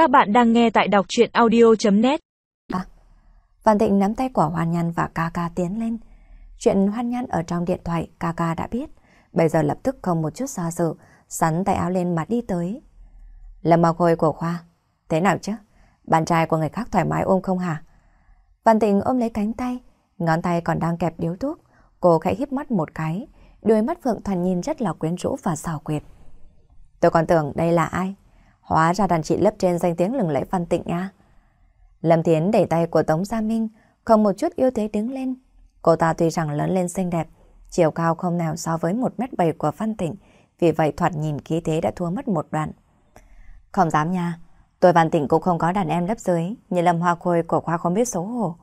Các bạn đang nghe tại đọc chuyện audio.net À, Văn Tịnh nắm tay của Hoan Nhân và ca ca tiến lên. Chuyện Hoan Nhân ở trong điện thoại ca ca đã biết. Bây giờ lập tức không một chút do dự, sắn tay áo lên mà đi tới. Lâm Mộc khôi của Khoa, thế nào chứ? Bạn trai của người khác thoải mái ôm không hả? Văn Tịnh ôm lấy cánh tay, ngón tay còn đang kẹp điếu thuốc. Cô khẽ híp mắt một cái, đôi mắt Phượng Thoàn nhìn rất là quyến rũ và xào quyệt. Tôi còn tưởng đây là ai? Hóa ra đàn chị lấp trên danh tiếng lừng lẫy Phan Tịnh nha. Lâm Thiến đẩy tay của Tống Gia Minh, không một chút yêu thế đứng lên. Cô ta tuy rằng lớn lên xinh đẹp, chiều cao không nào so với một mét bảy của Phan Tịnh, vì vậy thoạt nhìn khí thế đã thua mất một đoạn. Không dám nha, tôi Phan Tịnh cũng không có đàn em lớp dưới, như Lâm Hoa Khôi của khoa không biết xấu hổ.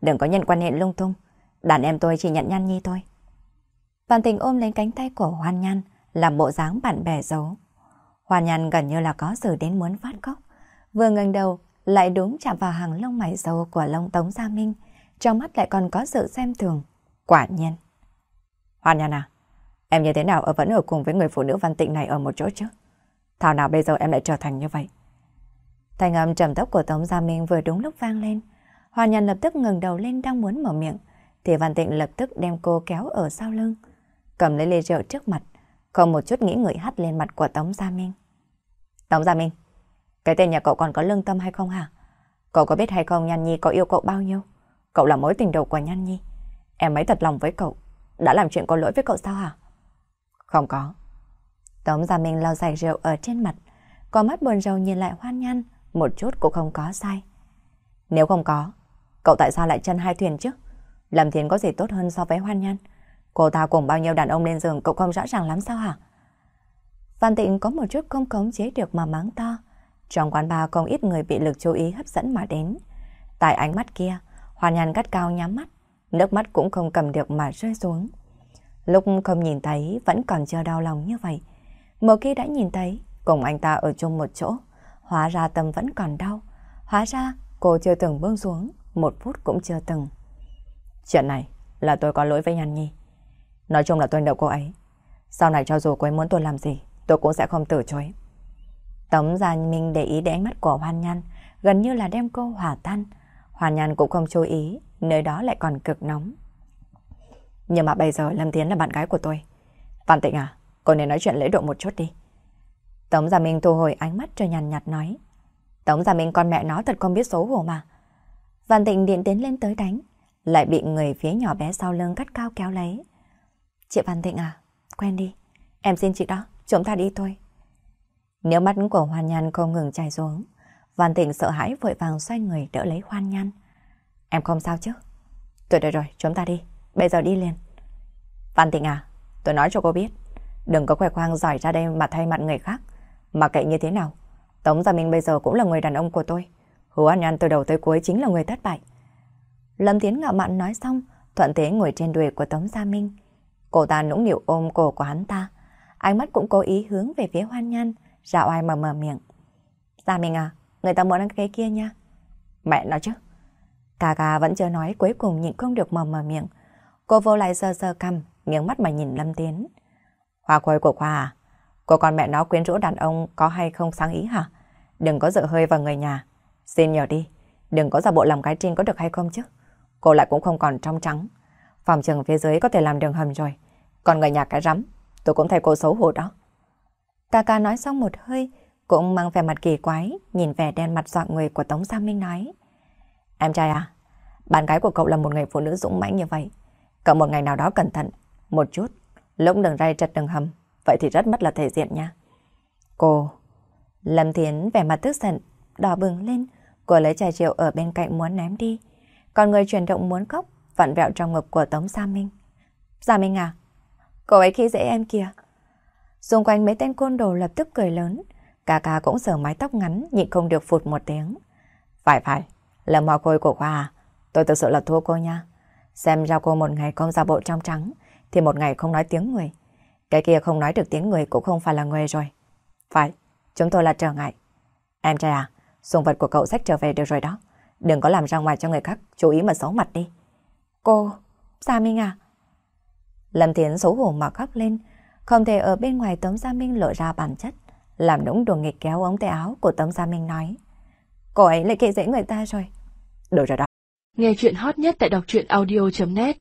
Đừng có nhận quan hệ lung tung, đàn em tôi chỉ nhận Nhan Nhi thôi. Phan Tịnh ôm lấy cánh tay của Hoan Nhan, làm bộ dáng bạn bè giấu. Hoan nhàn gần như là có sự đến muốn phát khóc. Vừa ngẩng đầu, lại đúng chạm vào hàng lông mày dâu của lông Tống Gia Minh, trong mắt lại còn có sự xem thường. Quả nhiên. Hoan nhàn à, em như thế nào ở vẫn ở cùng với người phụ nữ văn tịnh này ở một chỗ chứ? Thảo nào bây giờ em lại trở thành như vậy? Thành âm trầm thấp của Tống Gia Minh vừa đúng lúc vang lên. Hoàn nhàn lập tức ngừng đầu lên đang muốn mở miệng, thì Văn Tịnh lập tức đem cô kéo ở sau lưng, cầm lấy ly rượu trước mặt, không một chút nghĩ ngợi hắt lên mặt của Tống Gia Minh. Tống Gia Minh, cái tên nhà cậu còn có lương tâm hay không hả? Cậu có biết hay không Nhan Nhi có yêu cậu bao nhiêu? Cậu là mối tình đầu của Nhan Nhi. Em ấy thật lòng với cậu. Đã làm chuyện có lỗi với cậu sao hả? Không có. Tống Gia Minh lau sạch rượu ở trên mặt, có mắt buồn rầu nhìn lại hoan nhan, một chút cũng không có sai. Nếu không có, cậu tại sao lại chân hai thuyền chứ? Lâm Thiến có gì tốt hơn so với hoan nhan? Cô ta cùng bao nhiêu đàn ông lên giường cậu không rõ ràng lắm sao hả? Văn Tịnh có một chút không khống chế được mà mắng to. Trong quán bar không ít người bị lực chú ý hấp dẫn mà đến. Tại ánh mắt kia, Hoàn nhàn cắt cao nhắm mắt, nước mắt cũng không cầm được mà rơi xuống. Lúc không nhìn thấy vẫn còn chưa đau lòng như vậy. Một khi đã nhìn thấy, cùng anh ta ở chung một chỗ, hóa ra tâm vẫn còn đau. Hóa ra cô chưa từng buông xuống, một phút cũng chưa từng. Chuyện này là tôi có lỗi với nhàn Nhi. Nói chung là tôi nợ cô ấy. Sau này cho dù cô ấy muốn tôi làm gì, tôi cũng sẽ không từ chối. Tống Gia Minh để ý đến ánh mắt của Hoan Nhan, gần như là đem cô hỏa tan. Hoan Nhan cũng không chú ý, nơi đó lại còn cực nóng. Nhưng mà bây giờ Lâm Tiến là bạn gái của tôi. Văn Tịnh à, cô nên nói chuyện lễ độ một chút đi. Tống Gia Minh thu hồi ánh mắt cho nhàn nhạt nói. Tống Gia Minh con mẹ nó thật không biết xấu hổ mà. Văn Tịnh điện tiến lên tới đánh, lại bị người phía nhỏ bé sau lưng cắt cao kéo lấy. Chị Văn Tịnh à, quen đi. Em xin chị đó, chúng ta đi thôi. Nếu mắt của Hoan Nhan không ngừng chảy xuống, Văn Tịnh sợ hãi vội vàng xoay người đỡ lấy Hoan Nhan. Em không sao chứ? Tôi rồi rồi, chúng ta đi. Bây giờ đi liền. Văn Tịnh à, tôi nói cho cô biết. Đừng có khoe khoang giỏi ra đây mà thay mặt người khác. Mà kệ như thế nào. Tống Gia Minh bây giờ cũng là người đàn ông của tôi. Hứa An Nhan từ đầu tới cuối chính là người thất bại. Lâm Tiến ngạo mạn nói xong, thuận thế ngồi trên đùi của Tống Gia Minh. Cô ta nũng nịu ôm cổ của hắn ta. Ánh mắt cũng cố ý hướng về phía Hoan Nhan, ra oai mà mở miệng. Gia Minh à, người ta muốn ăn cái kia nha. Mẹ nói chứ. Cà cà vẫn chưa nói cuối cùng nhịn không được mở mở miệng. Cô vô lại sơ sơ cằm, nghiêng mắt mà nhìn Lâm Tiến. Hoa khôi của Khoa à? Cô con mẹ nó quyến rũ đàn ông có hay không sáng ý hả? Đừng có dựa hơi vào người nhà. Xin nhờ đi, đừng có giả bộ làm cái trinh có được hay không chứ? Cô lại cũng không còn trong trắng. Phòng trường phía dưới có thể làm đường hầm rồi. Còn người nhà cái rắm, tôi cũng thấy cô xấu hổ đó. Cà ca nói xong một hơi, cũng mang vẻ mặt kỳ quái, nhìn vẻ đen mặt dọa người của Tống Gia Minh nói. Em trai à, bạn gái của cậu là một người phụ nữ dũng mãnh như vậy. Cậu một ngày nào đó cẩn thận, một chút, lúc đường ray trật đường hầm, vậy thì rất mất là thể diện nha. Cô, Lâm Thiến vẻ mặt tức giận, đỏ bừng lên, cô lấy chai rượu ở bên cạnh muốn ném đi. Còn người chuyển động muốn khóc, vặn vẹo trong ngực của Tống Gia Minh. Gia Minh à, cậu ấy khi dễ em kìa. Xung quanh mấy tên côn đồ lập tức cười lớn, cả cả cũng sờ mái tóc ngắn nhịn không được phụt một tiếng. Phải phải, là mò Khôi của Khoa à, tôi thực sự là thua cô nha. Xem ra cô một ngày không ra bộ trong trắng, thì một ngày không nói tiếng người. Cái kia không nói được tiếng người cũng không phải là người rồi. Phải, chúng tôi là trở ngại. Em trai à, sùng vật của cậu sách trở về được rồi đó. Đừng có làm ra ngoài cho người khác, chú ý mà xấu mặt đi. Cô, Gia Minh à? Lâm Thiến xấu hổ mà khóc lên, không thể ở bên ngoài Tống Gia Minh lộ ra bản chất, làm nũng đùa nghịch kéo ống tay áo của Tống Gia Minh nói. Cô ấy lại kệ dễ người ta rồi. Được rồi đó. Nghe chuyện hot nhất tại đọc truyện audio.net